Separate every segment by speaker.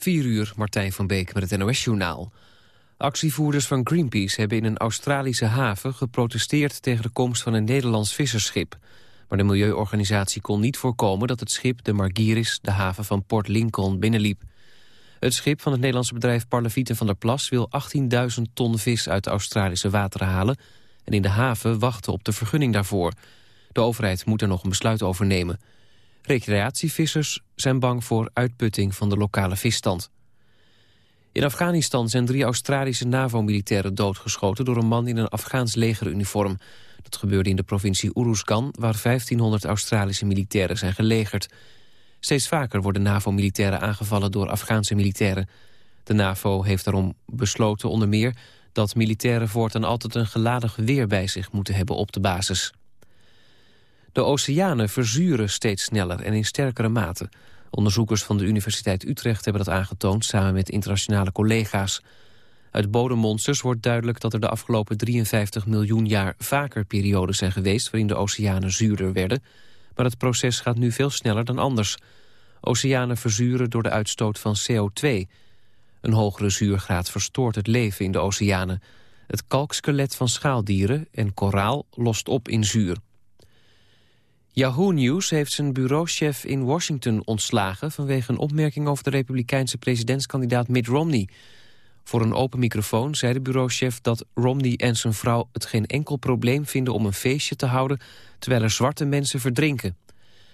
Speaker 1: 4 uur, Martijn van Beek met het NOS-journaal. Actievoerders van Greenpeace hebben in een Australische haven geprotesteerd tegen de komst van een Nederlands visserschip. Maar de milieuorganisatie kon niet voorkomen dat het schip de Margiris de haven van Port Lincoln binnenliep. Het schip van het Nederlandse bedrijf Parlevieten van der Plas wil 18.000 ton vis uit de Australische wateren halen en in de haven wachten op de vergunning daarvoor. De overheid moet er nog een besluit over nemen. Recreatievissers zijn bang voor uitputting van de lokale visstand. In Afghanistan zijn drie Australische NAVO-militairen doodgeschoten... door een man in een Afghaans legeruniform. Dat gebeurde in de provincie Uruzgan... waar 1500 Australische militairen zijn gelegerd. Steeds vaker worden NAVO-militairen aangevallen door Afghaanse militairen. De NAVO heeft daarom besloten onder meer... dat militairen voortaan altijd een geladen geweer bij zich moeten hebben op de basis. De oceanen verzuren steeds sneller en in sterkere mate. Onderzoekers van de Universiteit Utrecht hebben dat aangetoond... samen met internationale collega's. Uit bodemmonsters wordt duidelijk dat er de afgelopen 53 miljoen jaar... vaker perioden zijn geweest waarin de oceanen zuurder werden. Maar het proces gaat nu veel sneller dan anders. Oceanen verzuren door de uitstoot van CO2. Een hogere zuurgraad verstoort het leven in de oceanen. Het kalkskelet van schaaldieren en koraal lost op in zuur. Yahoo News heeft zijn bureauchef in Washington ontslagen... vanwege een opmerking over de republikeinse presidentskandidaat Mitt Romney. Voor een open microfoon zei de bureauchef dat Romney en zijn vrouw... het geen enkel probleem vinden om een feestje te houden... terwijl er zwarte mensen verdrinken.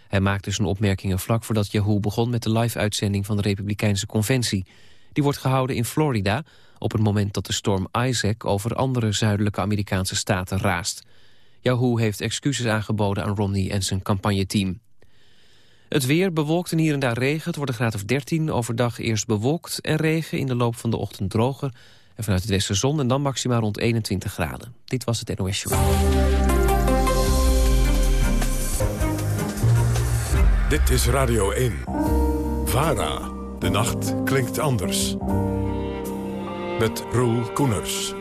Speaker 1: Hij maakte zijn opmerkingen vlak voordat Yahoo begon... met de live-uitzending van de republikeinse conventie. Die wordt gehouden in Florida... op het moment dat de storm Isaac over andere zuidelijke Amerikaanse staten raast... Yahoo heeft excuses aangeboden aan Romney en zijn campagneteam. Het weer bewolkt en hier en daar regen. Het wordt een graad of 13. Overdag eerst bewolkt en regen. In de loop van de ochtend droger. En vanuit het westen zon en dan maximaal rond 21 graden. Dit was het NOS Show.
Speaker 2: Dit is Radio 1. VARA. De nacht klinkt anders. Met Roel Koeners.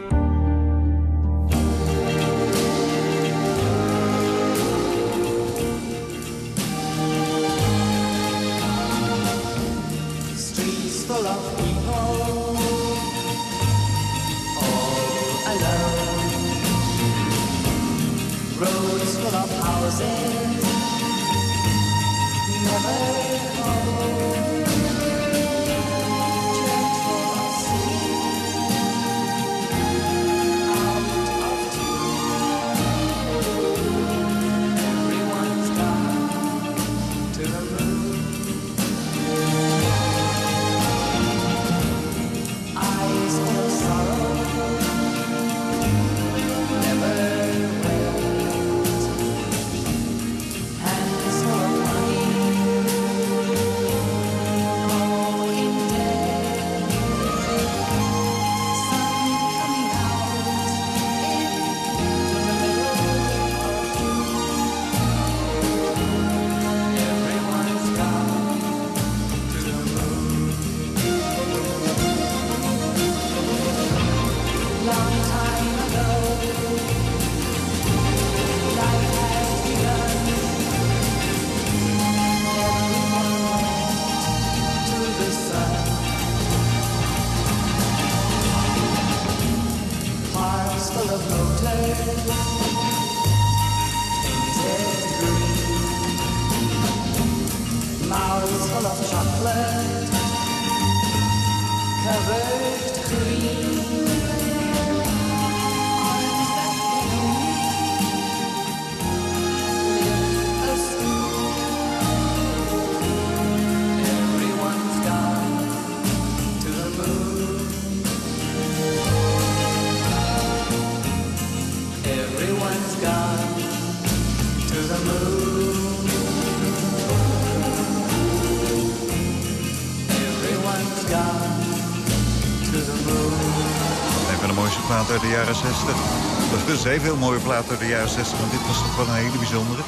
Speaker 3: dat er Gus veel heel mooie platen uit de jaren 60, want dit was toch wel een hele bijzondere.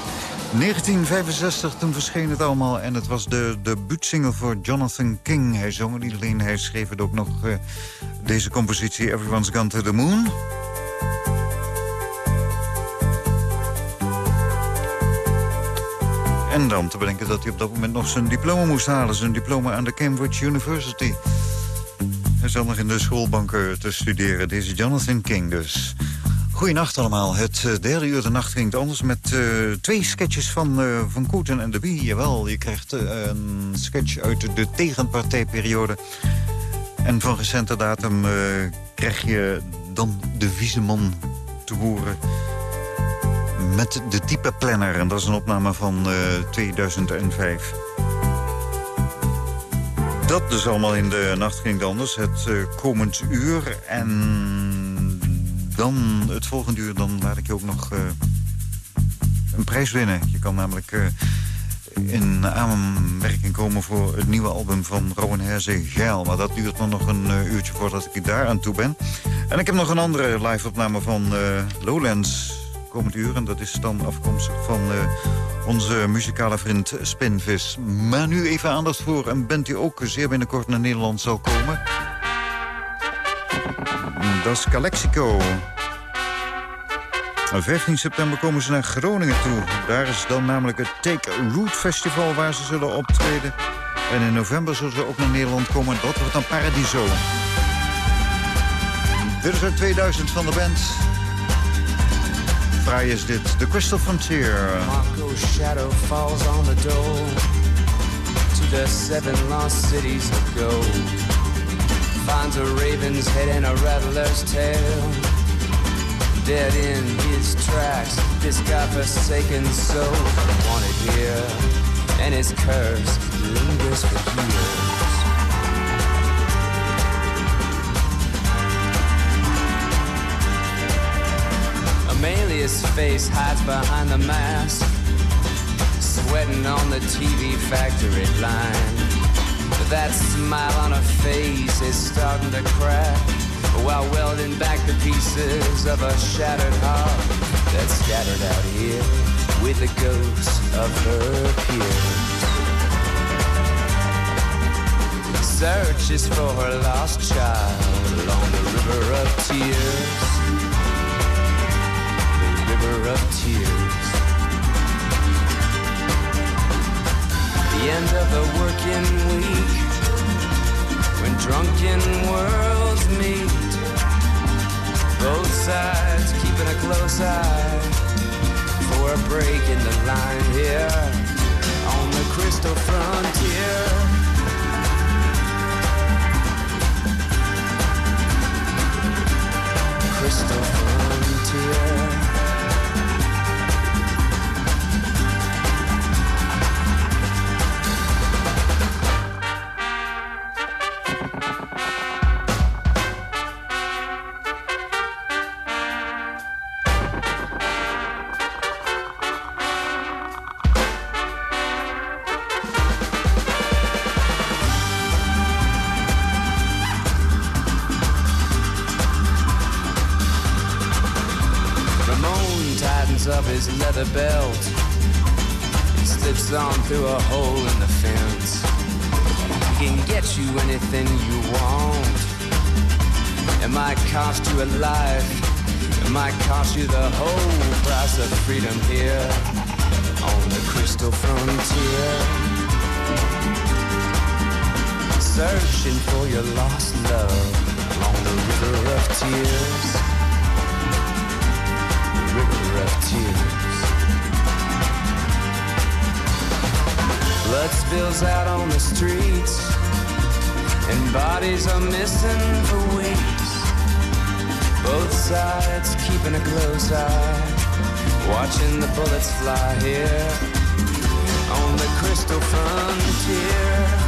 Speaker 3: 1965, toen verscheen het allemaal en het was de debuutsingle voor Jonathan King. Hij zong niet alleen, hij schreef het ook nog eh, deze compositie Everyone's Gone to the Moon.
Speaker 4: En dan te bedenken dat hij op dat moment nog zijn diploma moest halen. Zijn diploma aan de Cambridge University. Hij nog in de schoolbanken te studeren. Deze Jonathan King dus. Goedenacht allemaal. Het uh, derde uur de nacht ging het anders met uh, twee sketches van, uh, van Koeten en de Bie. Jawel, je krijgt een sketch uit de tegenpartijperiode. En van recente datum krijg je dan de Wieseman te horen met de type planner. En dat is een opname van 2005. Dat dus allemaal in de nacht ging anders. Het komend uur en dan het volgende uur dan laat ik je ook nog uh, een prijs winnen. Je kan namelijk uh, in aanmerking komen voor het nieuwe album van Rowan Herze Geil. Maar dat duurt dan nog een uurtje voordat ik daar aan toe ben. En ik heb nog een andere live-opname van Lowlands En dat is dan afkomstig van onze muzikale vriend Spinvis. Maar nu even aandacht voor een band die ook zeer binnenkort naar Nederland zal komen... Dat is Calexico. 15 september komen ze naar Groningen toe. Daar is dan namelijk het Take Root Festival waar ze zullen optreden. En in november zullen ze ook naar Nederland komen. Dat wordt dan Paradiso. Dit is uit 2000 van de band. Fraai is dit, The Crystal Frontier. Marco's shadow falls on the door To the seven lost cities of gold finds a raven's head and a rattler's tail. Dead in his tracks, this godforsaken soul wanted here, and his curse lingers for years. Amelia's face hides behind the mask, sweating on the TV factory line. But That smile on her face is starting to crack while welding back the pieces of a shattered heart that's scattered out here with the ghosts of her peers. Searches for her lost child along the river of tears. River of tears. The end of the working week when drunken worlds meet. Both sides keeping a close eye for a break in the line here on the crystal frontier. Keeping a close eye, watching the bullets fly here on the crystal frontier.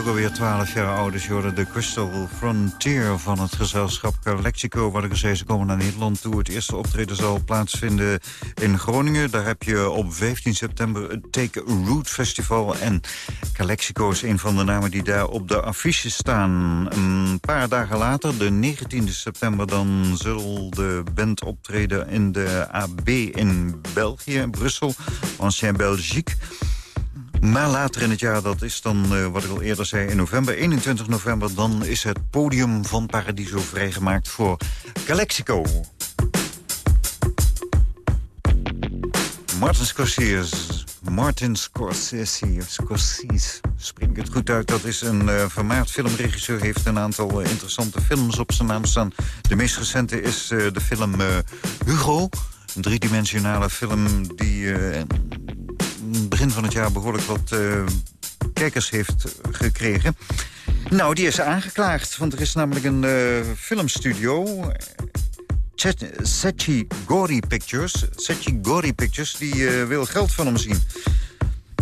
Speaker 3: Ook alweer 12 jaar oud. Je de Crystal Frontier van het gezelschap Calexico. Wat ik zei, ze komen naar Nederland toe. Het eerste optreden zal plaatsvinden in Groningen. Daar heb je op 15 september het Take Root Festival. En Calexico is een van de namen die daar op de affiches staan. Een paar dagen later, de 19 september... dan zal de band optreden in de AB in België, Brussel. Ancien Belgique. Maar later in het jaar, dat is dan uh, wat ik al eerder zei... in november, 21 november, dan is het podium van Paradiso vrijgemaakt voor Calexico. Martin Scorsese, Martin Scorsese, Scorsese, spreek ik het goed uit. Dat is een uh, vermaard filmregisseur, heeft een aantal uh, interessante films op zijn naam staan. De meest recente is de film Hugo, een driedimensionale film die begin van het jaar behoorlijk wat uh, kijkers heeft gekregen. Nou, die is aangeklaagd, want er is namelijk een uh, filmstudio... Sechi Gori Pictures, Sechi Gori Pictures, die uh, wil geld van hem zien.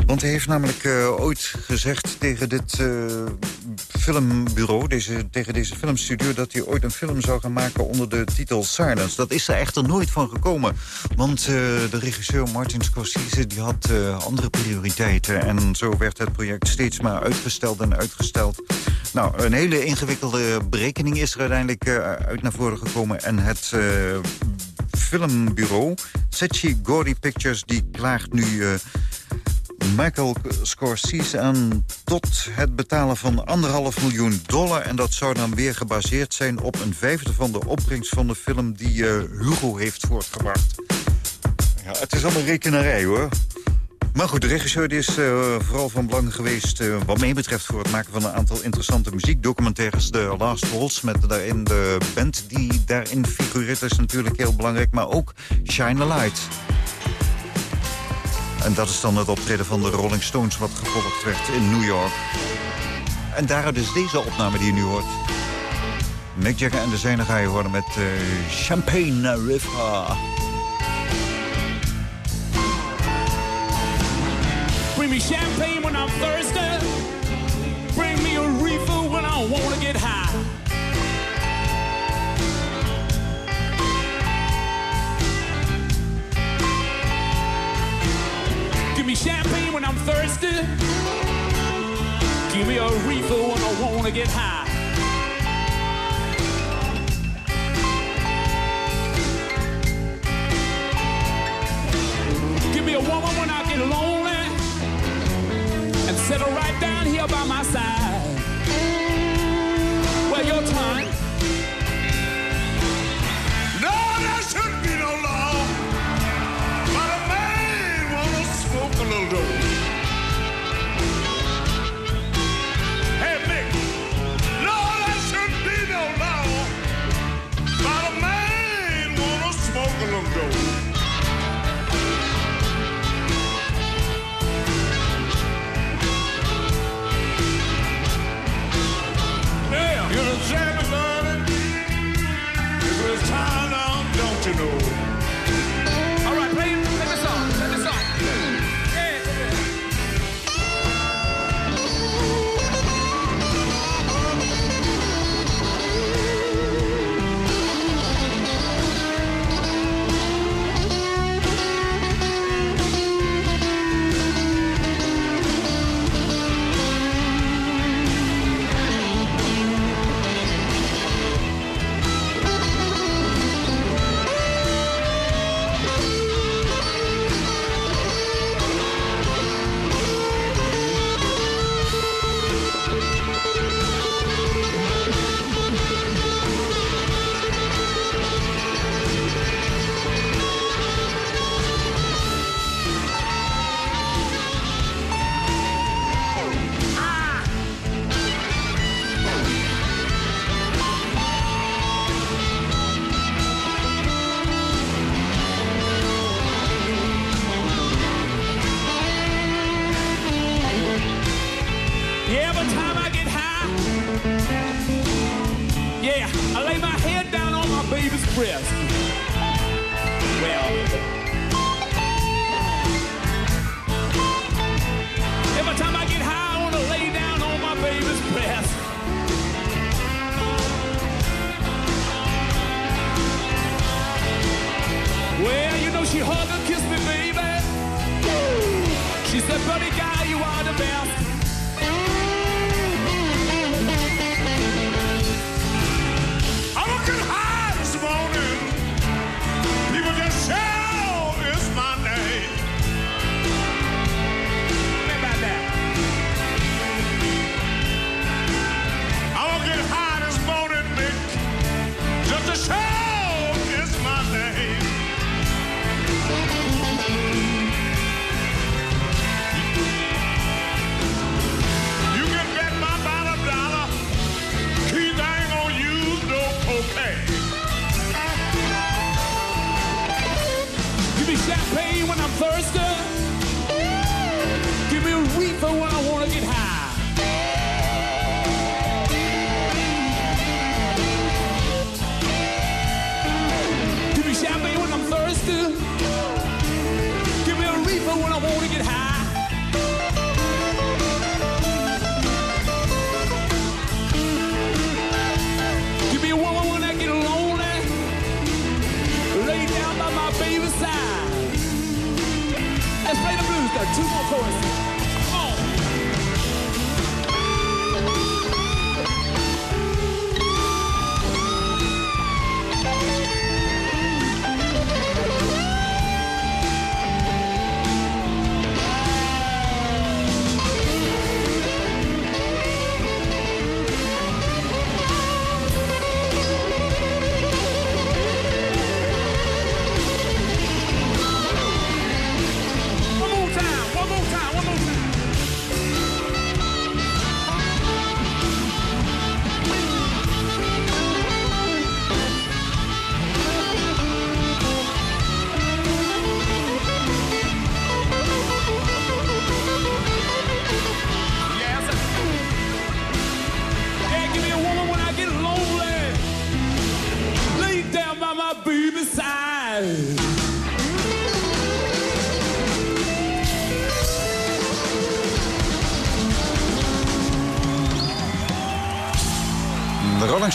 Speaker 3: Want hij heeft namelijk uh, ooit gezegd tegen dit uh, filmbureau, deze, tegen deze filmstudio... dat hij ooit een film zou gaan maken onder de titel Silence. Dat is er echter nooit van gekomen. Want uh, de regisseur Martin Scorsese die had andere prioriteiten. En zo werd het project steeds maar uitgesteld en uitgesteld. Nou, een hele ingewikkelde berekening is er uiteindelijk uit naar voren gekomen. En het filmbureau, Sechi Gori Pictures, die klaagt nu Michael Scorsese aan tot het betalen van anderhalf miljoen dollar. En dat zou dan weer gebaseerd zijn op een vijfde van de opbrengst van de film die uh, Hugo heeft voortgebracht. Ja, het is allemaal rekenarij hoor. Maar goed, de regisseur is uh, vooral van belang geweest... Uh, wat mij betreft voor het maken van een aantal interessante muziekdocumentaires. De Last Waltz met daarin de band die daarin figureert is natuurlijk heel belangrijk. Maar ook Shine a Light. En dat is dan het optreden van de Rolling Stones wat gevolgd werd in New York. En daaruit is deze opname die je nu hoort. Mick Jagger en de zijnen ga je horen met uh, Champagne River.
Speaker 5: Bring me champagne when I'm thirsty. Bring me a reefer when I wanna get high. Me champagne when I'm thirsty. Give me a refill when I wanna get high. Give me a woman when I get lonely. And settle right down here by my side.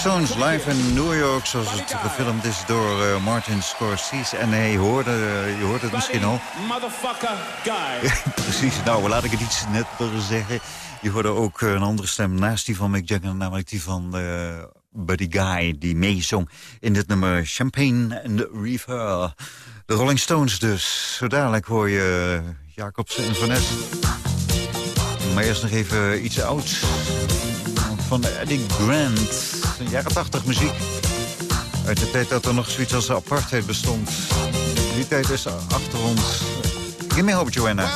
Speaker 6: Stones live in New York, zoals het gefilmd is door eh, Martin Scorsese. En hij hoorde, eh, je hoort het misschien al.
Speaker 5: Motherfucker guy.
Speaker 6: Precies, nou, laat ik het iets netter zeggen. Je hoorde ook eh, een andere stem naast die van Mick Jagger, namelijk die van... Uh, Buddy Guy, die meezong in dit nummer Champagne and the De Rolling Stones dus. Zo dadelijk hoor je Jacobsen en Vanessa. Maar eerst nog even iets ouds van Eddie Grant. Een jaren 80 muziek. Uit de tijd dat er nog zoiets als apartheid bestond. Die tijd is achter ons. Give me hope, Joanna.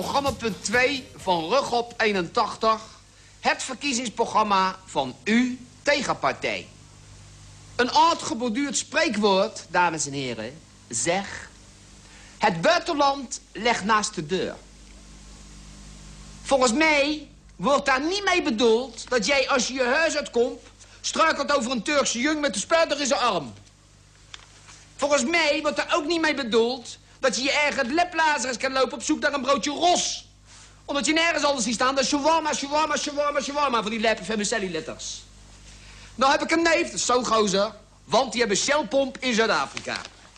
Speaker 7: Programma punt 2 van Rug op 81. Het verkiezingsprogramma van uw tegenpartij. Een oud geborduurd spreekwoord, dames en heren, zeg... Het buitenland ligt naast de deur. Volgens mij wordt daar niet mee bedoeld dat jij als je je huis uitkomt... struikelt over een Turkse jong met de spuiter in zijn arm. Volgens mij wordt daar ook niet mee bedoeld... dat je je eigen leplazers kan lopen op zoek naar een broodje ros. Omdat je nergens anders ziet staan dan shawarma, shawarma, shawarma, shawarma... van die lijpe Vermicelli-letters. Nou heb ik een neef, dat is zo'n gozer... want die hebben Shellpomp in Zuid-Afrika.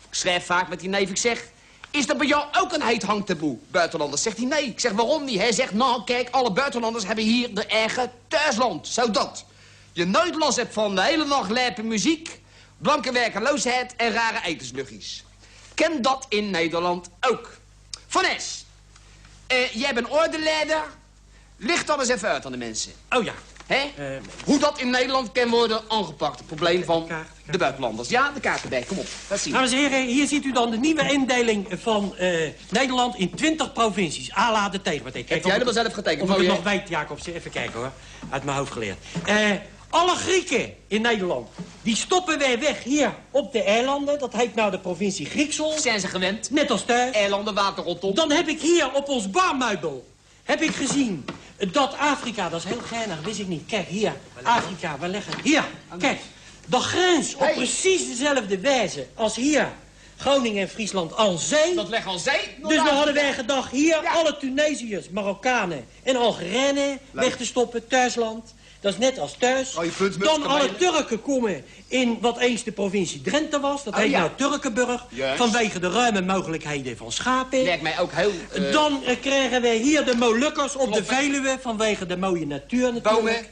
Speaker 7: Ik schrijf vaak met die neef, ik zeg... Is dat bij jou ook een heet hangtaboe, buitenlanders? Zegt hij nee. Ik zeg waarom niet? Hij zegt nou kijk, alle buitenlanders hebben hier de eigen thuisland. Zo dat. Je nooit last hebt van de hele nacht lijpe muziek... blanke werkeloosheid en rare etensluchtjes. Ken dat in Nederland ook. Van Es, eh, jij bent ordeleider. Licht dan eens even uit aan de mensen.
Speaker 8: Oh ja.
Speaker 7: Hè?
Speaker 8: Eh,
Speaker 7: Hoe dat in Nederland kan worden aangepakt. Het probleem van
Speaker 8: kaart, de kaart.
Speaker 7: de buitenlanders. Ja, de kaart erbij. Kom op, laat zien.
Speaker 8: Dames en heren, hier ziet u dan de nieuwe indeling van eh, Nederland in 20 provincies. A de tegenpartij. Kijk,
Speaker 7: Heb jij dat
Speaker 8: ik-
Speaker 7: wel zelf getekend?
Speaker 8: Of ik
Speaker 7: Oh,
Speaker 8: het nog weet, Jacobs. Even kijken hoor. Uit mijn hoofd geleerd. Eh, alle Grieken in Nederland, die stoppen wij weg hier op de eilanden. Dat heet nou de provincie Grieksel.
Speaker 7: Zijn ze gewend?
Speaker 8: Net als thuis.
Speaker 7: Eilanden, water rondom.
Speaker 8: Dan heb ik hier op ons barmeubel heb ik gezien dat Afrika, dat is heel geinig, wist ik niet. Kijk, hier, Afrika, we leggen... Hier, kijk, de grens op precies dezelfde wijze als hier. Groningen en Friesland al zee.
Speaker 7: Dat leg al zee.
Speaker 8: Dus we hadden wij gedacht hier
Speaker 7: Ja.
Speaker 8: alle Tunesiërs, Marokkanen en Algerijnen weg te stoppen, thuisland. Dat is net als thuis.
Speaker 7: Oh,
Speaker 8: Dan alle. Turken komen in wat eens de provincie Drenthe was. Dat
Speaker 7: Oh,
Speaker 8: heet
Speaker 7: ja.
Speaker 8: nou Turkenburg. Vanwege de ruime mogelijkheden van schapen.
Speaker 7: Lijkt mij ook heel... eh,
Speaker 8: Dan eh, krijgen wij hier de Molukkers op de? Veluwe, vanwege de mooie natuur natuurlijk.
Speaker 7: Bomen.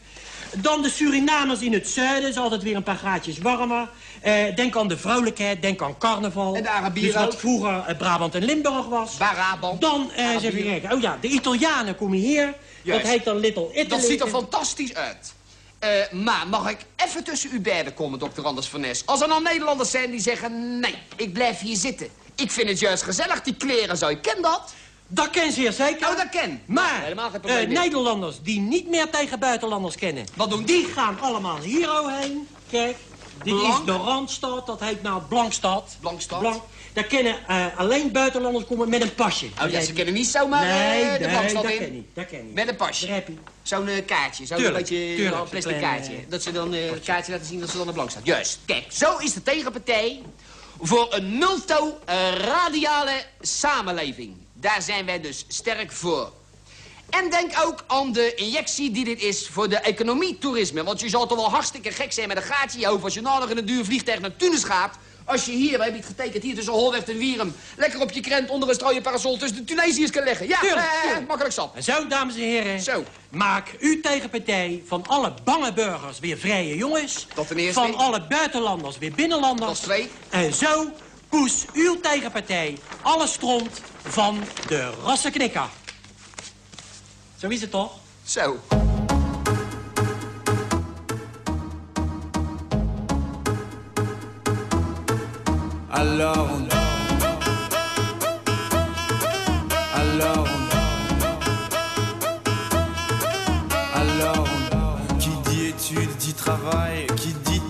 Speaker 8: Dan de Surinamers in het zuiden, is altijd weer een paar graadjes warmer. Eh, denk aan de vrolijkheid, denk aan carnaval.
Speaker 7: En de Arabieren
Speaker 8: Dus wat
Speaker 7: ook.
Speaker 8: vroeger Brabant en Limburg was.
Speaker 7: Brabant.
Speaker 8: Dan, eh
Speaker 7: Arabieren.
Speaker 8: kijken. Oh ja, de Italianen komen hier.
Speaker 7: Juist.
Speaker 8: Dat heet dan Little Italy.
Speaker 7: Dat ziet er fantastisch uit. Eh, maar mag ik even tussen u beiden komen, dokter Anders van Nes? Als er nou Nederlanders zijn die zeggen... nee, ik blijf hier zitten. Ik vind het juist gezellig, die kleren zo. Ik ken dat.
Speaker 8: Dat ken zeer zeker.
Speaker 7: Oh, dat ken.
Speaker 8: Maar
Speaker 7: Helemaal geen probleem
Speaker 8: eh,
Speaker 7: meer.
Speaker 8: Nederlanders die niet meer tegen buitenlanders kennen...
Speaker 7: Wat doen die?
Speaker 8: Die gaan allemaal hier heen. Kijk, dit
Speaker 7: Blank?
Speaker 8: is de Randstad. Dat heet nou Blankstad.
Speaker 7: Blankstad.
Speaker 8: Blank. Daar kennen eh, alleen buitenlanders komen met een pasje.
Speaker 7: Oh ja, ze kennen niet zomaar
Speaker 8: Nee,
Speaker 7: eh, de
Speaker 8: nee, dat
Speaker 7: in.
Speaker 8: ken niet. Dat ken niet.
Speaker 7: Met een pasje. Zo'n eh, kaartje, zo'n beetje
Speaker 8: tuurlijk,
Speaker 7: een plastic kaartje. dat ze dan eh, een kaartje laten zien dat ze dan een blank staat. Juist. Kijk, zo is de tegenpartij voor een multo eh, radiale samenleving. Daar zijn wij dus sterk voor. En denk ook aan de injectie die dit is voor de economie-toerisme. Want je zal toch wel hartstikke gek zijn met een gaatje in je hoofd... als je nou nog in een duur vliegtuig naar Tunis gaat... Als je hier, hebben het getekend, hier tussen Holweg en Wierum... lekker op je krent onder een strooien parasol tussen de Tunesiërs kan leggen. Ja,
Speaker 8: Tuurlijk,
Speaker 7: eh,
Speaker 8: tuurlijk.
Speaker 7: makkelijk zat.
Speaker 8: En zo, dames en heren,
Speaker 7: Zo.
Speaker 8: maak uw tegenpartij van alle bange burgers weer vrije jongens.
Speaker 7: Dat ten eerste.
Speaker 8: Van alle buitenlanders weer binnenlanders.
Speaker 7: Dat is twee.
Speaker 8: En zo poes uw tegenpartij alle stront van de rassenknikker. Zo is het toch?
Speaker 7: Zo.
Speaker 9: Alors on Alors on Alors on Qui dit études dit travail Qui dit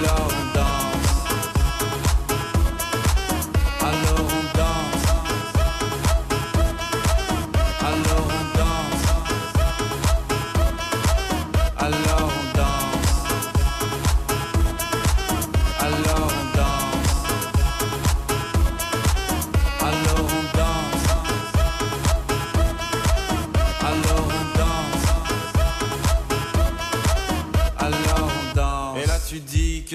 Speaker 9: Love.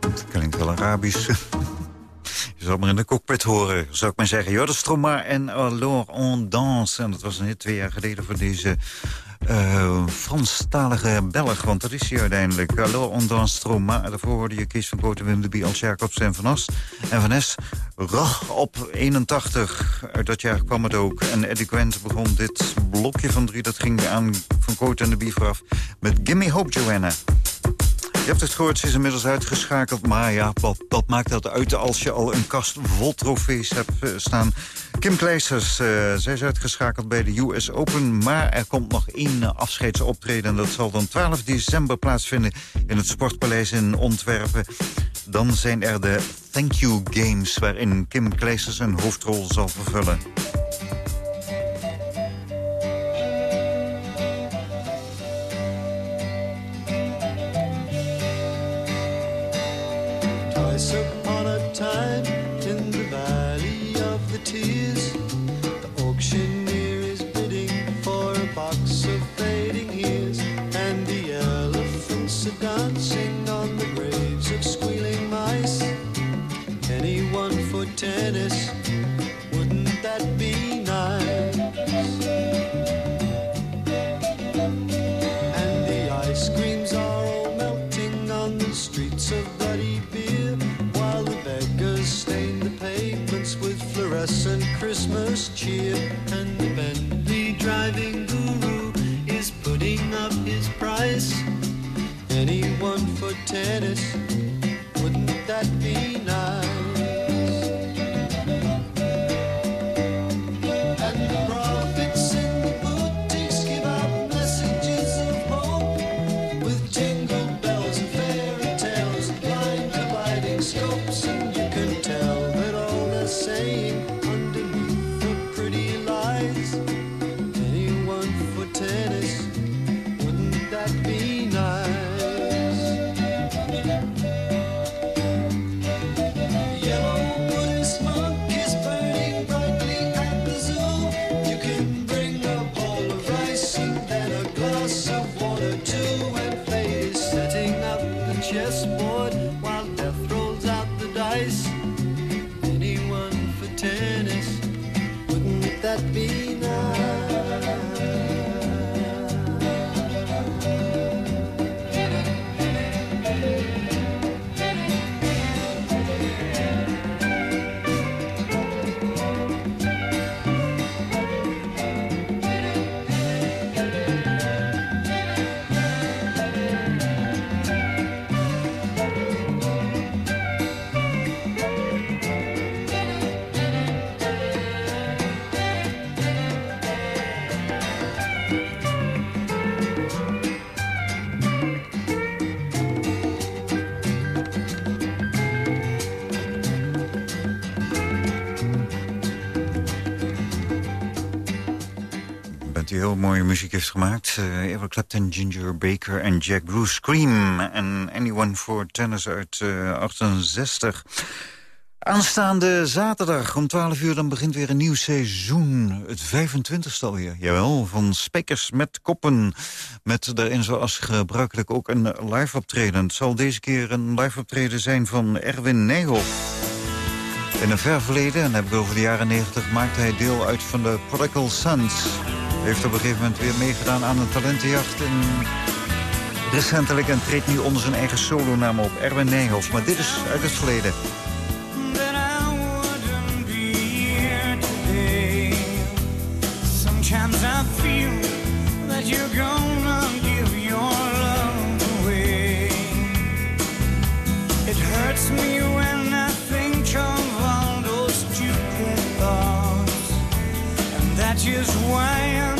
Speaker 3: Het klinkt wel Arabisch. Je zal maar in de cockpit horen, zou ik maar zeggen. Jordan Stroma en Alors on danse. En dat was hit twee jaar geleden voor deze eh Franstalige Belg. Want dat is hij uiteindelijk. Alors on danse Stroma. Daarvoor hoorde je Kees van Koten, Wim de Bie, Als Jacobs en Van As. En Van Es, Rach op 81. Uit dat jaar kwam het ook. En Eddie Gwent begon dit blokje van drie. Dat ging aan Van Koten en de Bie vooraf. Met Gimme Hope, Joanna. Je hebt het gehoord, ze is inmiddels uitgeschakeld. Maar ja, wat, maakt dat uit als je al een kast vol trofees hebt eh, staan? Kim Kleisters, eh, zij is uitgeschakeld bij de US Open. Maar er komt nog één eh, afscheidsoptreden. En dat zal dan 12 december plaatsvinden in het Sportpaleis in Ontwerpen. Dan zijn er de Thank You Games... waarin Kim Kleisters een hoofdrol zal vervullen.
Speaker 10: Dancing on the graves of squealing mice. Anyone for tennis, Anyone for tennis, wouldn't that be
Speaker 11: mooie muziek heeft gemaakt. Uh, Eric Clapton, Ginger Baker en Jack Bruce Scream. En Anyone for Tennis uit uh, 68. Aanstaande zaterdag om 12 uur dan begint weer een nieuw seizoen. Het 25ste alweer, jawel, van Spekkers met Koppen. Met daarin zoals gebruikelijk ook een live optreden. Het zal deze keer een live optreden zijn van Erwin Nijhoff. In een ver verleden, en heb ik over de jaren 90, maakte hij deel uit van de Prodigal Sons. Heeft op een gegeven moment weer meegedaan aan een talentenjacht. En recentelijk en treedt nu onder zijn eigen solonaam op, Erwin Nijhoff. Maar dit is uit het verleden. Sometimes And that is why I'm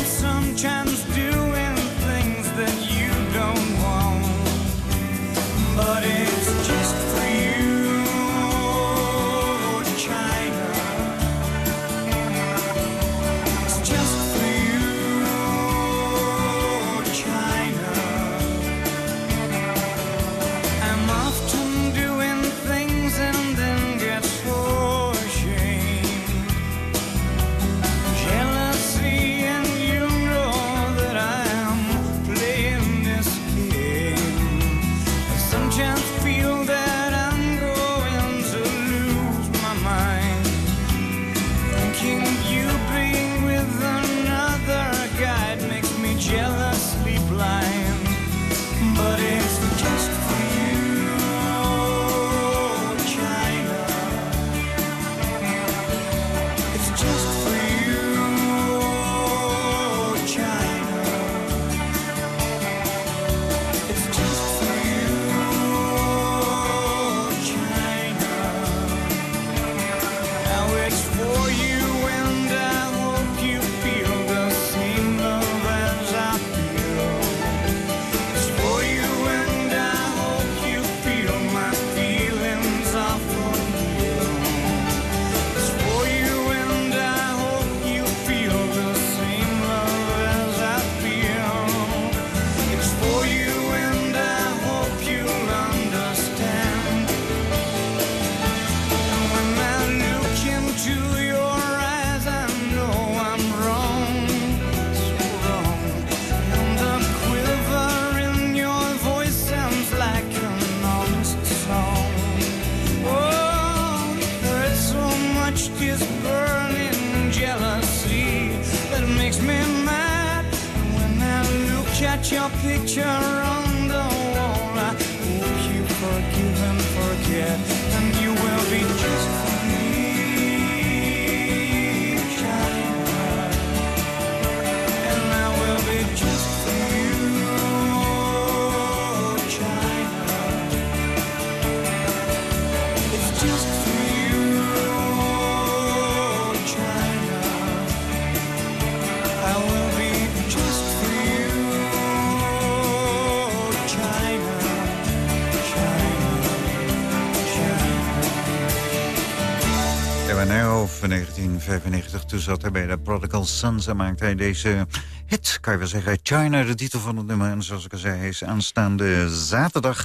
Speaker 11: 1995, toen zat hij bij de Prodigal Sons en maakte hij deze hit, kan je wel zeggen. China, de titel van het nummer. En zoals ik al zei, hij is aanstaande zaterdag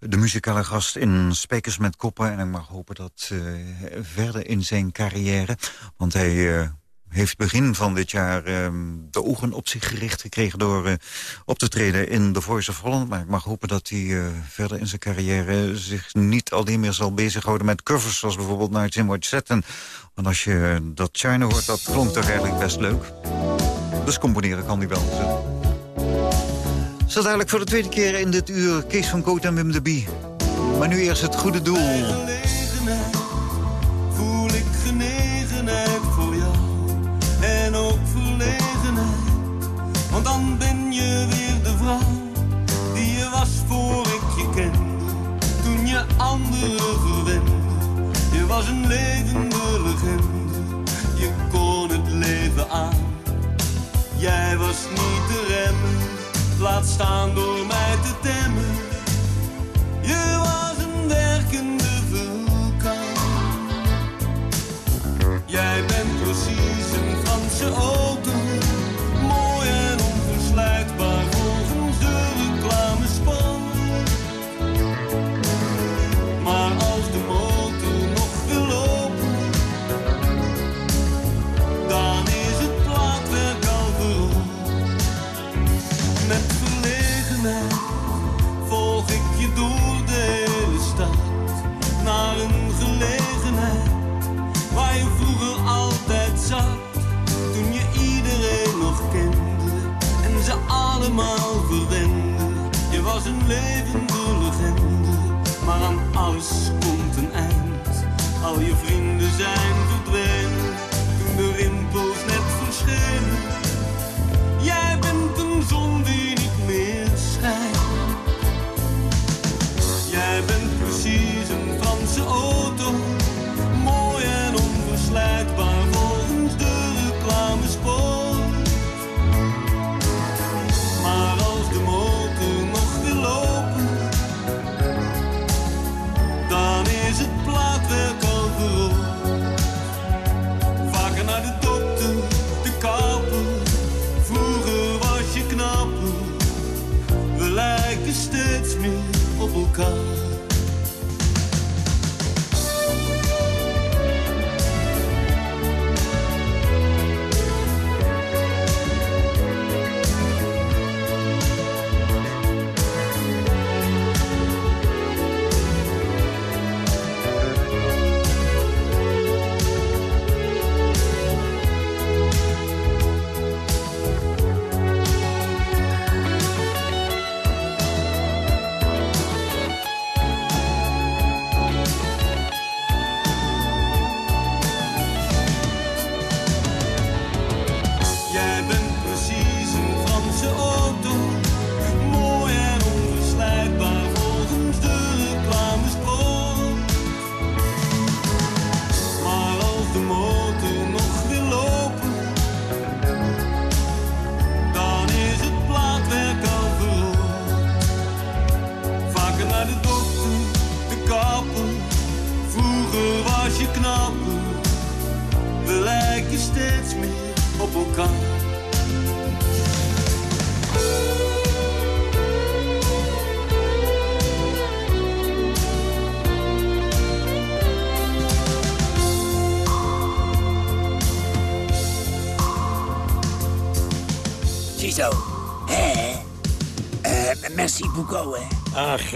Speaker 11: de muzikale gast in Spekers met Koppen. En ik mag hopen dat eh, verder in zijn carrière, want hij... eh, heeft begin van dit jaar eh, de ogen op zich gericht gekregen... door eh, op te treden in The Voice of Holland. Maar ik mag hopen dat hij eh, verder in zijn carrière... zich niet alleen meer zal bezighouden met covers... zoals bijvoorbeeld Nights in Watch Satin. Want als je dat China hoort, dat klonk toch eigenlijk best leuk. Dus componeren kan hij wel. Zo dadelijk voor de tweede keer in dit uur... Kees van Koot en Wim de. Maar nu eerst het goede doel.
Speaker 12: Je was een levende legende. Je kon het leven aan, jij was niet te remmen. Laat staan door mij te temmen. Je was een werkende vulkaan. Jij bent precies een Franse auto,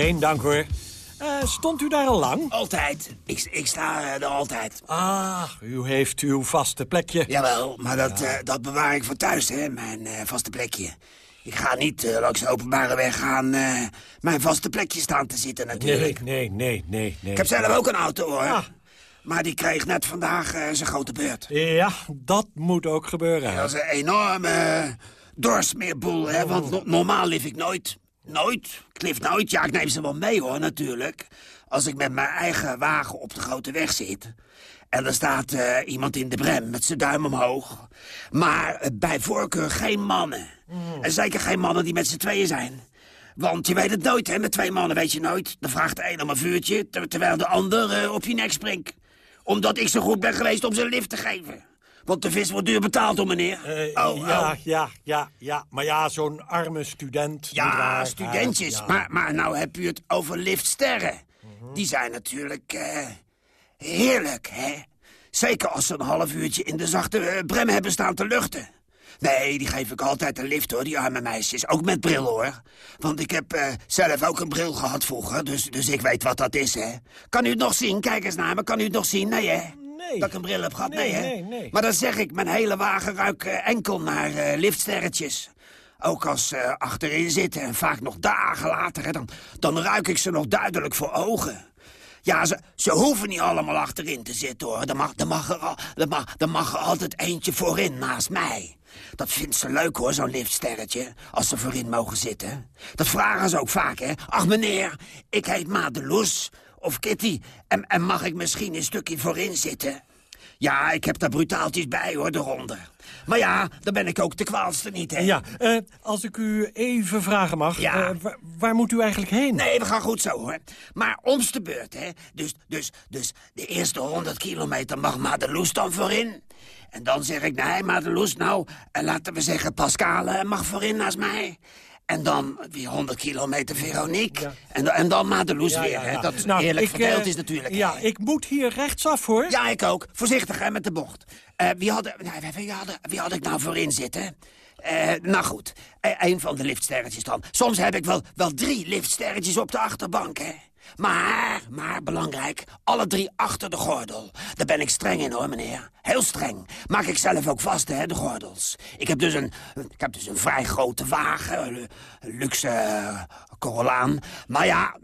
Speaker 13: geen dank hoor. Eh, stond u daar al lang?
Speaker 14: Altijd. Ik, ik sta eh, er altijd.
Speaker 13: Ah, u heeft uw vaste plekje.
Speaker 14: Jawel, maar dat, eh, dat bewaar ik voor thuis, hè, mijn vaste plekje. Ik ga niet langs de openbare weg gaan eh, mijn vaste plekje staan te zitten
Speaker 13: Nee,
Speaker 14: natuurlijk.
Speaker 13: nee, nee, nee, nee.
Speaker 14: Ik heb zelf ook een auto, hoor.
Speaker 13: Ah.
Speaker 14: Maar die kreeg net vandaag zijn grote beurt.
Speaker 13: Ja, dat moet ook gebeuren.
Speaker 14: Dat is een enorme doorsmeerboel, hè, want no- normaal leef ik nooit. Nooit. Leef nooit. Ja, ik neem ze wel mee, hoor, natuurlijk. Als ik met mijn eigen wagen op de grote weg zit... en er staat eh, iemand in de brem met zijn duim omhoog. Maar eh, bij voorkeur geen mannen. En zeker geen mannen die met z'n tweeën zijn. Want je weet het nooit, hè, met twee mannen weet je nooit. Dan vraagt de een om een vuurtje, ter- terwijl de ander eh, op je nek springt. Omdat ik zo goed ben geweest om ze lift te geven. Want de vis wordt duur betaald, hoor, meneer.
Speaker 13: Eh,
Speaker 14: oh,
Speaker 13: ja,
Speaker 14: oh.
Speaker 13: ja, ja, ja. Maar ja, zo'n arme student.
Speaker 14: Ja, studentjes.
Speaker 13: Ja.
Speaker 14: Maar, maar nou heb u het over liftsterren. Die zijn natuurlijk eh, heerlijk, hè? Zeker als ze een half uurtje in de zachte eh, brem hebben staan te luchten. Nee, die geef ik altijd een lift, hoor, die arme meisjes. Ook met bril, hoor. Want ik heb zelf ook een bril gehad vroeger, dus, dus ik weet wat dat is, hè. Kan u het nog zien? Kijk eens naar me. Kan u het nog zien? Nee, hè?
Speaker 13: Nee.
Speaker 14: Dat ik een bril heb gehad? Nee,
Speaker 13: Nee,
Speaker 14: hè?
Speaker 13: nee, nee.
Speaker 14: Maar dan zeg ik, mijn hele wagen ruikt eh, enkel naar eh, liftsterretjes. Ook als ze achterin zitten en vaak nog dagen later, hè, dan, dan ruik ik ze nog duidelijk voor ogen. Ja, ze, ze hoeven niet allemaal achterin te zitten, hoor. Er mag, er, mag er, er, mag, er mag er altijd eentje voorin, naast mij. Dat vindt ze leuk, hoor, zo'n liftsterretje, als ze voorin mogen zitten. Dat vragen ze ook vaak, hè. Ach, meneer, ik heet Madeloes of Kitty... En, en mag ik misschien een stukje voorin zitten? Ja, ik heb daar brutaaltjes bij, hoor, eronder. Maar ja, dan ben ik ook de kwaalste niet, hè?
Speaker 13: Ja, eh, als ik u even vragen mag.
Speaker 14: Ja.
Speaker 13: eh, wa- waar moet u eigenlijk heen?
Speaker 14: Nee, we gaan goed zo, hoor. Maar om's de beurt, hè. Dus, dus, dus de eerste 100 kilometer mag Madeloes dan voorin. En dan zeg ik, nee, Madeloes, nou, eh, laten we zeggen Pascale mag voorin naast mij. En dan weer 100 kilometer Veronique. En, dan- en dan Madeloes
Speaker 13: Ja,
Speaker 14: weer, hè. Dat
Speaker 13: Nou,
Speaker 14: eerlijk
Speaker 13: ik,
Speaker 14: verdeeld
Speaker 13: eh,
Speaker 14: is natuurlijk.
Speaker 13: Ja,
Speaker 14: hè.
Speaker 13: ik moet hier rechtsaf, hoor.
Speaker 14: Ja, ik ook. Voorzichtig hè, met de bocht. Eh, wie, hadden, nee, wie, hadden, wie had ik nou voorin zitten? Eh, nou goed, Eh, een van de liftsterretjes dan. Soms heb ik wel, wel drie liftsterretjes op de achterbank, hè. Maar, maar belangrijk, alle drie achter de gordel. Daar ben ik streng in hoor, meneer. Heel streng. Maak ik zelf ook vast, hè, de gordels. Ik heb dus een, ik heb dus een vrij grote wagen, een luxe eh, Corollaan. Maar ja,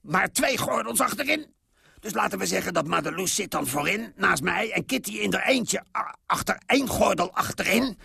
Speaker 14: maar twee gordels achterin. Dus laten we zeggen dat Madeloes zit dan voorin, naast mij... en Kitty in er eentje achter één gordel achterin.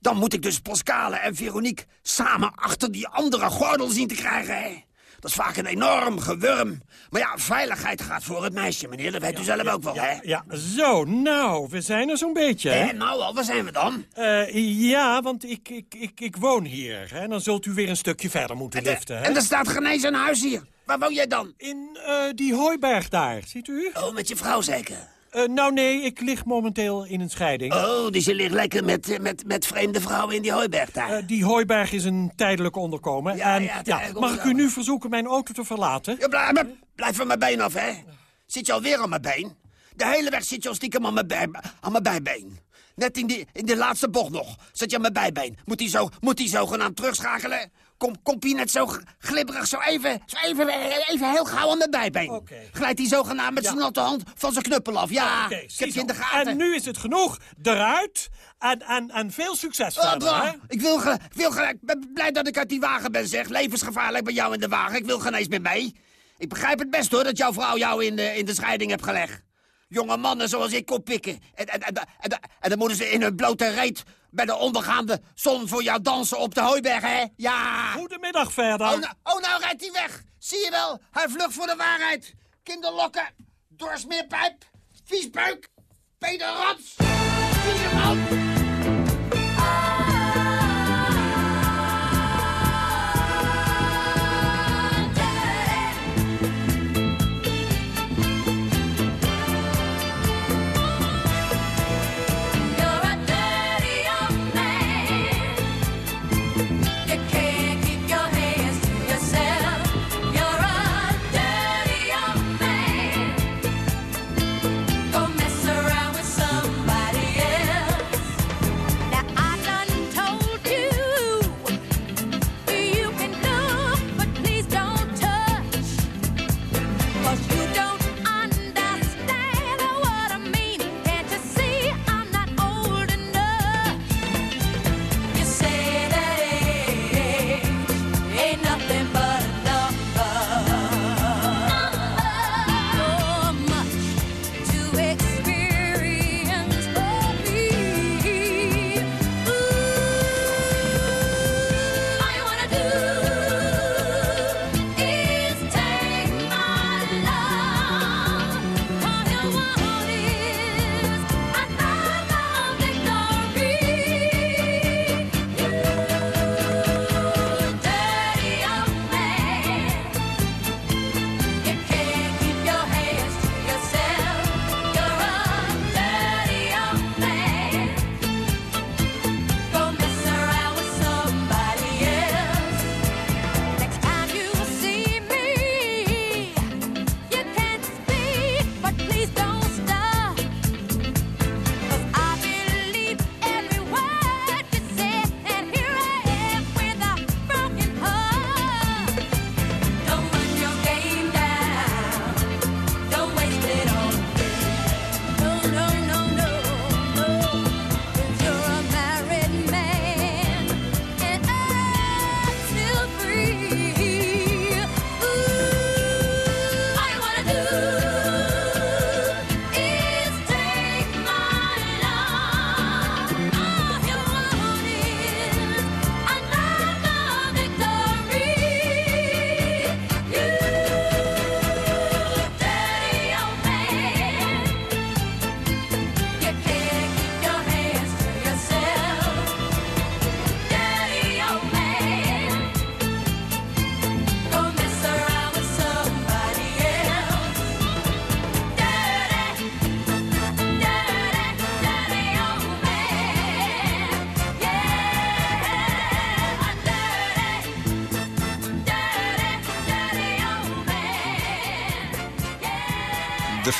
Speaker 14: Dan moet ik dus Pascale en Veronique samen achter die andere gordel zien te krijgen, hè? Dat is vaak een enorm gewurm. Maar ja, veiligheid gaat voor het meisje, meneer. Dat weet u zelf ook wel, hè?
Speaker 13: Ja, zo, nou, we zijn er zo'n beetje, hè?
Speaker 14: Nou al, waar zijn we dan?
Speaker 13: Eh, ja, want ik, ik, ik, ik woon hier. Hè? Dan zult u weer een stukje verder moeten liften. Hè?
Speaker 14: En er staat geen eens een huis hier. Waar woon jij dan?
Speaker 13: In eh, die hooiberg daar, ziet u?
Speaker 14: Oh, met je vrouw zeker?
Speaker 13: Eh, nou nee, ik lig momenteel in een scheiding.
Speaker 15: Oh, dus je ligt lekker met, eh, met, met vreemde vrouwen in die hooiberg daar.
Speaker 13: Eh, die hooiberg is een tijdelijk onderkomen.
Speaker 15: Ja,
Speaker 13: en,
Speaker 15: ja,
Speaker 13: mag ik u nu verzoeken mijn auto te verlaten?
Speaker 15: Ja, blijf, blijf- van mijn been af, hè. Zit je alweer aan mijn been? De hele weg zit je al stiekem aan mijn, bij, aan mijn bijbeen. Net in die, in de laatste bocht nog. Zit je aan mijn bijbeen. Moet hij zo, moet hij zogenaamd terugschakelen? Kom, komt hij net zo glibberig, zo even, zo even, even heel gauw aan mijn bijbeen. Glijdt hij zogenaamd met zijn natte hand van zijn knuppel af. Ja,
Speaker 13: Oké,
Speaker 15: ik heb je in de gaten.
Speaker 13: En nu is het genoeg. Eruit. En, en, en veel succes
Speaker 15: Oh,
Speaker 13: verder,
Speaker 15: ik wil, gelijk. Ik ben blij dat ik uit die wagen ben, zeg. Levensgevaarlijk bij jou in de wagen. Ik wil geen eens meer mee. Ik begrijp het best, hoor, dat jouw vrouw jou in de, in de scheiding hebt gelegd. Jonge mannen zoals ik oppikken. En, en, en, en, en dan moeten ze in hun blote reet bij de ondergaande zon voor jou dansen op de hooiberg, hè? Ja!
Speaker 13: Goedemiddag verder.
Speaker 15: Oh, nou, oh, nou rijdt hij weg. Zie je wel? Hij vlucht voor de waarheid. Kinderlokken, doorsmeerpijp, viesbuik, Peter Rats,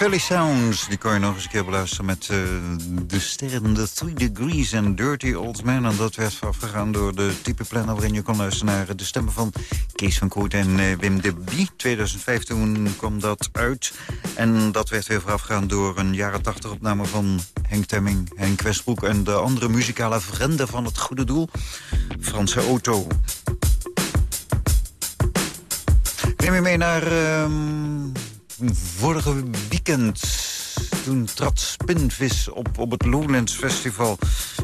Speaker 3: Philly Sounds, die kon je nog eens een keer beluisteren met eh, de sterren The Three Degrees en Dirty Old Man. En dat werd afgegaan door de type planner waarin je kon luisteren naar de stemmen van Kees van Koot en eh, Wim de Bie. 2015 kwam dat uit. En dat werd weer voorafgegaan door een jaren 80 opname van Henk Temming, Henk Westbroek... en de andere muzikale vrienden van het goede doel, Franse Auto. Neem je mee naar ehm, vorige weekend. Toen trad Spinvis op, op het Lowlands Festival.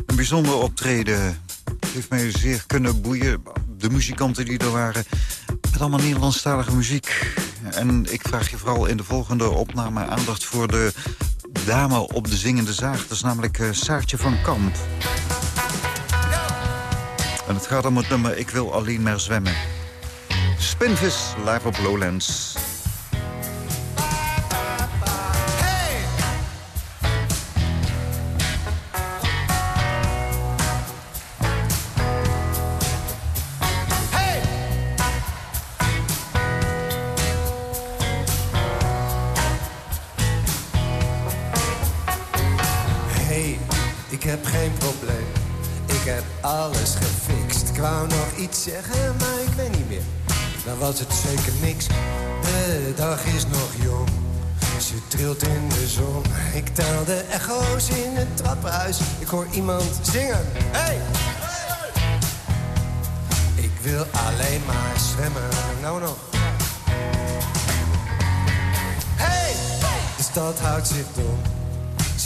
Speaker 3: Een bijzonder optreden. Het heeft mij zeer kunnen boeien. De muzikanten die er waren. Met allemaal Nederlandstalige muziek. En ik vraag je vooral in de volgende opname aandacht voor de dame op de zingende zaag. Dat is namelijk eh, Saartje van Kamp. En het gaat om het nummer Ik wil alleen maar zwemmen. Spinvis live op Lowlands.
Speaker 16: Zeggen, maar ik weet niet meer. Dan was het zeker niks. De dag is nog jong. Ze trilt in de zon. Ik tel de echo's in het trappenhuis. Ik hoor iemand zingen. Hey! Ik wil alleen maar zwemmen. Nou nog. Hey! De stad houdt zich dom.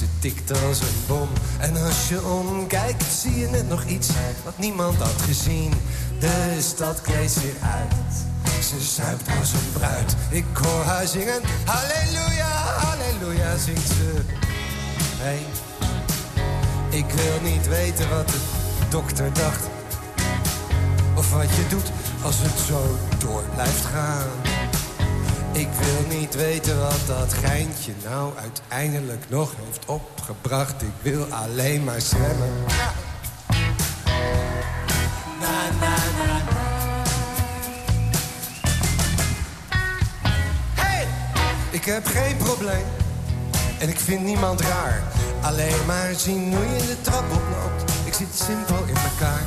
Speaker 16: Ze tikt als een bom. En als je omkijkt, zie je net nog iets wat niemand had gezien. De stad kleedt zich uit. Ze zuipt als een bruid. Ik hoor haar zingen. Halleluja, halleluja, zingt ze. Hey, ik wil niet weten wat de dokter dacht. Of wat je doet als het zo door blijft gaan. Ik wil niet weten wat dat geintje nou uiteindelijk nog heeft opgebracht. Ik wil alleen maar zwemmen. Hey! Ik heb geen probleem. En ik vind niemand raar. Alleen maar zien hoe je de trap oploopt. Ik zit simpel in elkaar.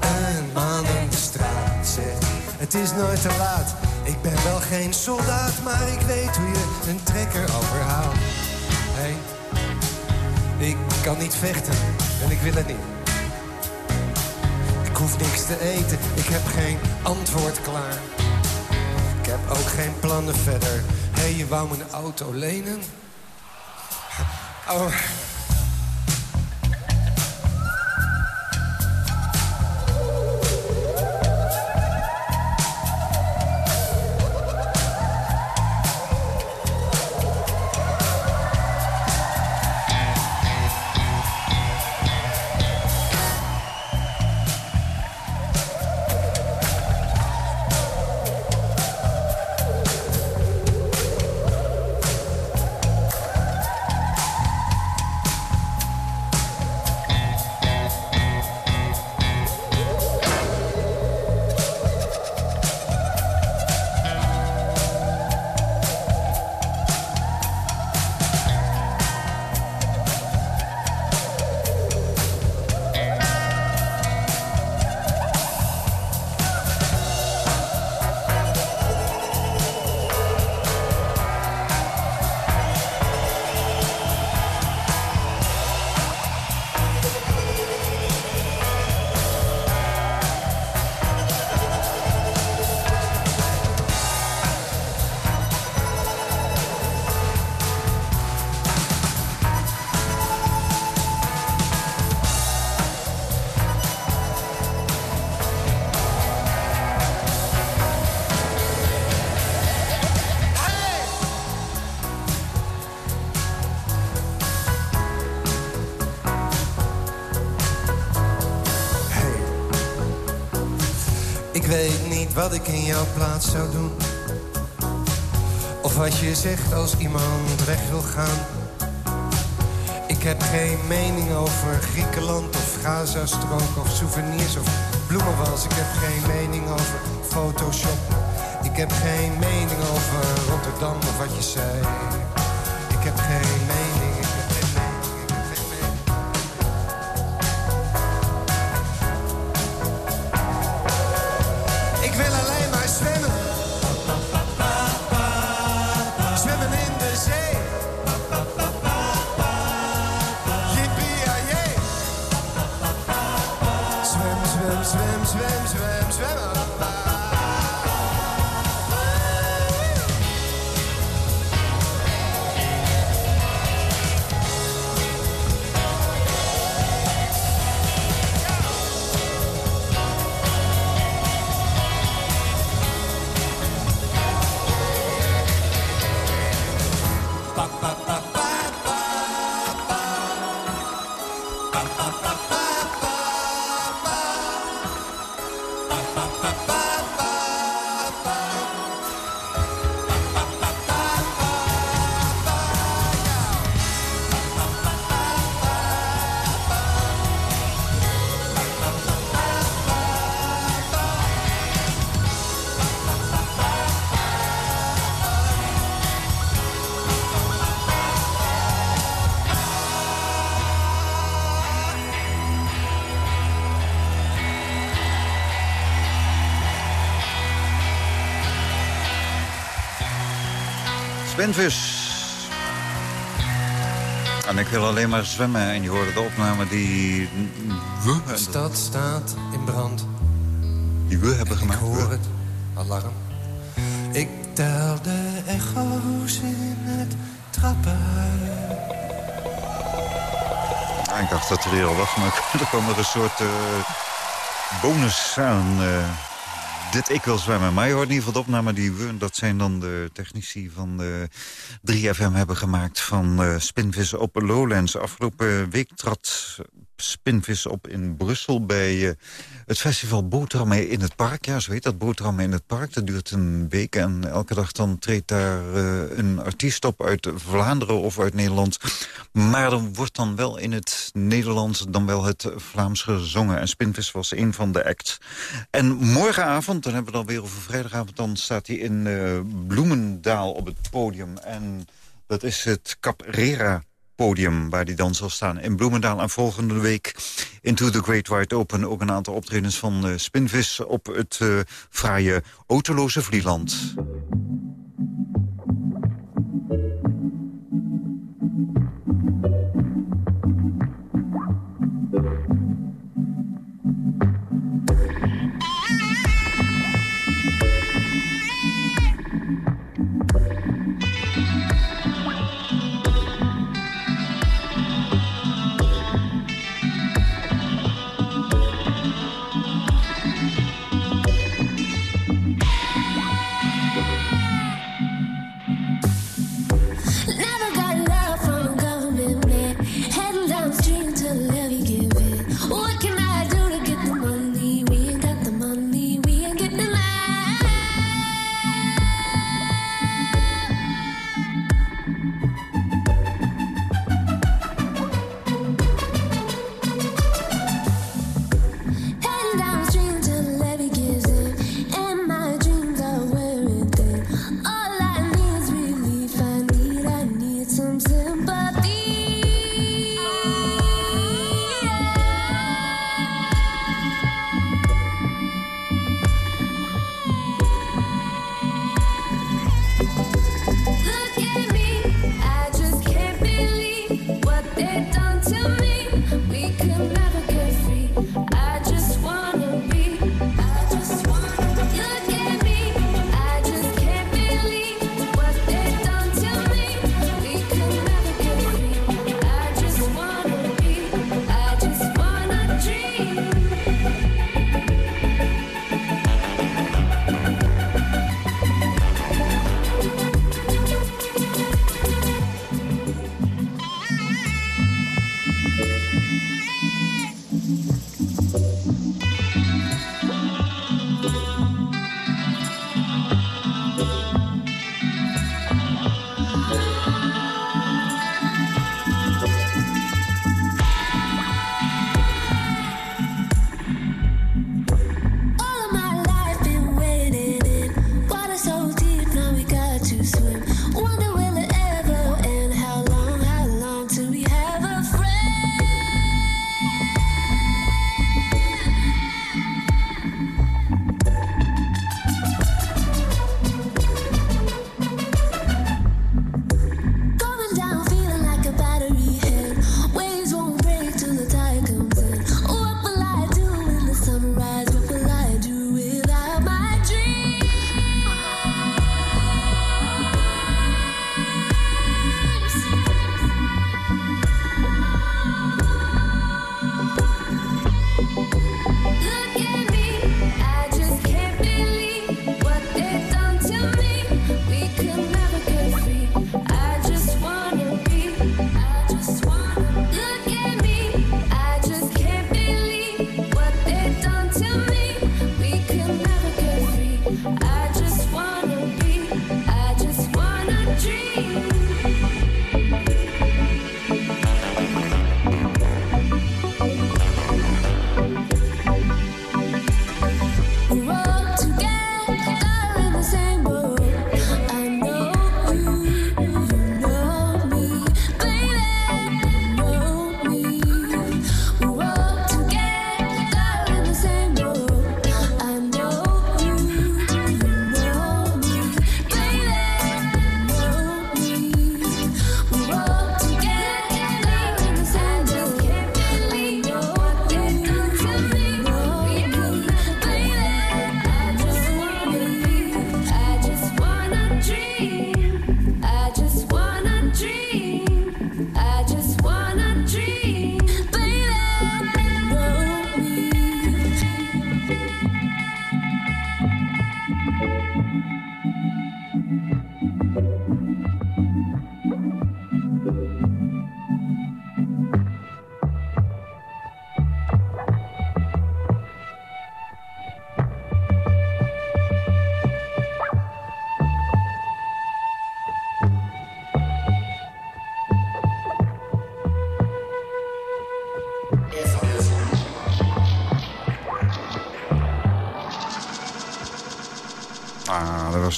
Speaker 16: Een man in de straat zegt, het is nooit te laat. Ik ben wel geen soldaat, maar ik weet hoe je een trekker overhaalt. Hey, ik kan niet vechten en ik wil het niet. Ik hoef niks te eten, ik heb geen antwoord klaar. Ik heb ook geen plannen verder. Hé, hey, je wou een auto lenen? Oh, wat ik in jouw plaats zou doen. Of wat je zegt als iemand weg wil gaan. Ik heb geen mening over Griekenland of Gazastrook of souvenirs of bloemenwals. Ik heb geen mening over Photoshop. Ik heb geen mening over Rotterdam of wat je zei. Ik heb geen mening,
Speaker 3: Spinvis. En ik wil alleen maar zwemmen. En je hoorde de opname die we...
Speaker 16: De stad staat in brand.
Speaker 3: Die we hebben gemaakt.
Speaker 16: Ik hoor het alarm. Ik tel de echo's in het trappenhuis.
Speaker 3: Ja, ik dacht dat er hier al was, maar er kwam er een soort eh, bonus aan. eh, dit ik wil zwemmen. Maar je hoort in ieder geval de opname die we... dat zijn dan de technici van de 3FM hebben gemaakt... van eh spinvis op Lowlands. Afgelopen week trad spinvis op in Brussel... bij eh, het festival Boterhammen in het Park. Ja, zo heet dat, Boterhammen in het Park. Dat duurt een week en elke dag dan treedt daar eh, een artiest op... uit Vlaanderen of uit Nederland. Maar dan wordt dan wel in het Nederlands... dan wel het Vlaams gezongen. En Spinvis was een van de acts. En morgenavond, dan hebben we dan weer over vrijdagavond... dan staat hij in eh, Bloemendaal op het podium. En dat is het Caprera podium waar hij dan zal staan in Bloemendaal. En volgende week Into the Great Wide Open... ook een aantal optredens van eh, Spinvis op het eh fraaie autoloze Vlieland.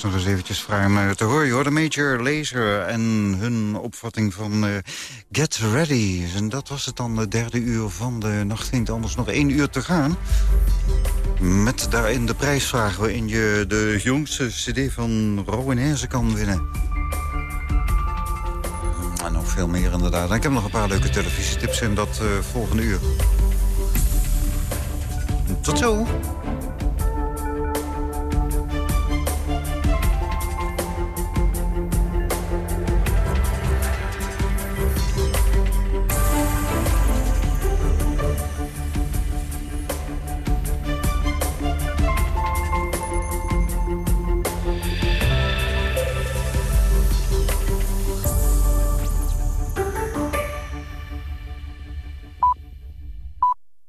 Speaker 3: Nog eens eventjes fraai om eh, te horen. Je hoorde Major Laser en hun opvatting van eh, Get Ready. En dat was het dan, de derde uur van de nacht. Het anders nog één uur te gaan. Met daarin de prijsvraag waarin je de jongste cd van Rowan Herzen kan winnen. En nog veel meer inderdaad. Ik heb nog een paar leuke televisietips in dat eh, volgende uur. Tot zo!